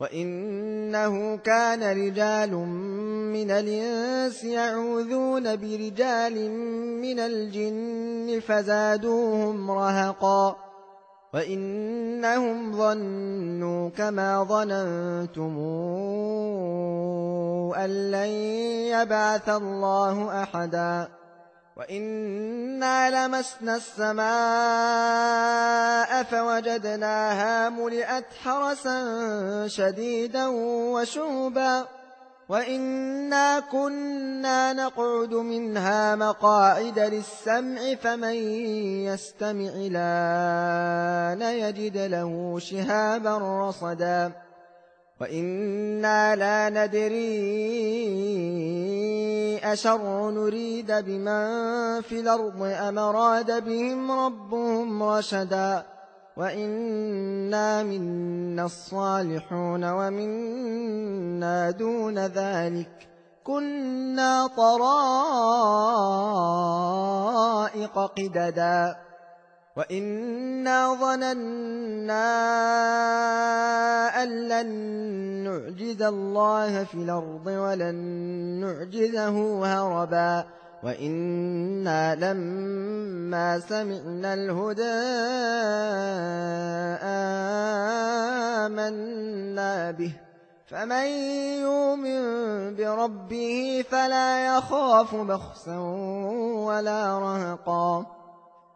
وإنه كان رجال من الإنس يعوذون برجال من الجن فزادوهم رهقا وإنهم ظنوا كما ظننتم أن لن يبعث الله أحدا وإنا لمسنا السماء فوجدناها ملئت حرسا شديدا وشوبا وإنا كنا نقعد منها مقاعد للسمع فمن يستمع لأن يجد له شهابا رصدا وإنا لا ندري أشر نريد بمن في الأرض أم أراد بهم ربهم رشدا وإنا منا الصالحون ومنا دون ذلك كنا طرائق قددا وإنا ظننا أن لن نعجز الله في الأرض ولن نعجزه هربا وإنا لما سمعنا الهدى آمنا به فمن يؤمن بربه فلا يخاف بخسا ولا رهقا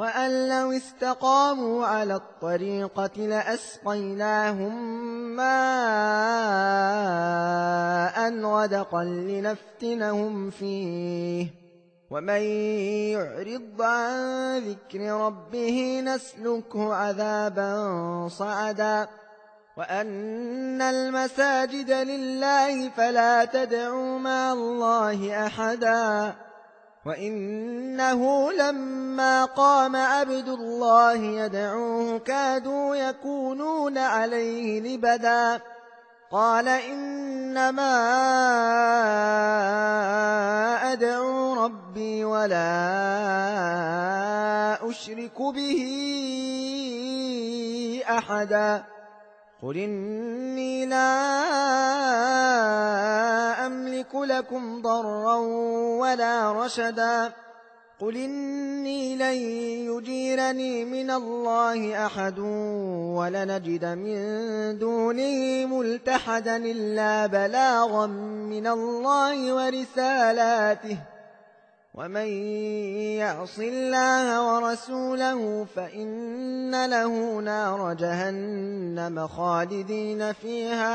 وأن لو استقاموا على الطريقة لأسقيناهم ماء غدقا لنفتنهم فيه. ومن يعرض عن ذكر ربه نسلكه عذابا صعدا. وأن المساجد لله فلا تدعوا مع الله أحدا. وإنه لما قام عبد الله يدعوه كادوا يكونون عليه لبدا قال إنما أدعو ربي ولا أشرك به أحدا قل إني لا أملك لكم ضرا ولا رشدا قل إني لن يجيرني من الله أحد ولنجد من دونه ملتحدا إلا بلاغا من الله ورسالاته ومن يعص الله ورسوله فإن له نار جهنم خالدين فيها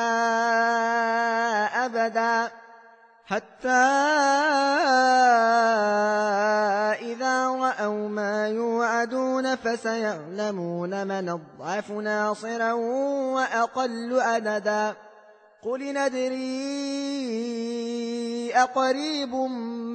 أبدا حتى إذا رأوا ما يوعدون فسيعلمون من الضعف ناصرا وأقل أددا قل ندري أقريب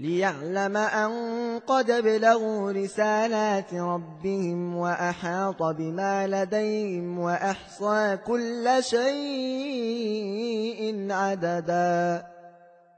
ليعلم أن قد بلغوا رسالات ربهم وأحاط بما لديهم وأحصى كل شيء عددا